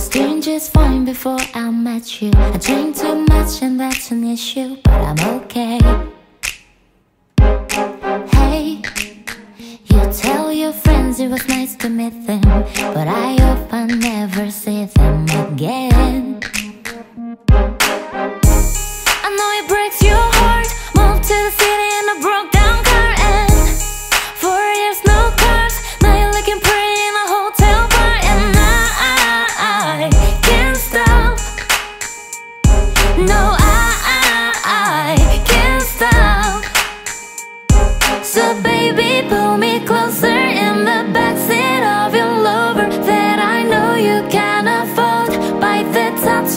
was fine before I met you. I drink too much and that's an issue, but I'm okay. Hey, you tell your friends it was nice to meet them, but I hope I never see them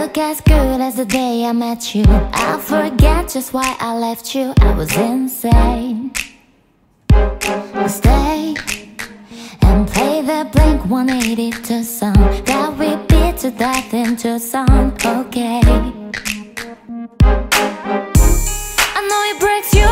look as good as the day I met you. I forget just why I left you. I was insane. Stay and play the Blink 182 song that we beat to death in Tucson. Okay. I know it breaks your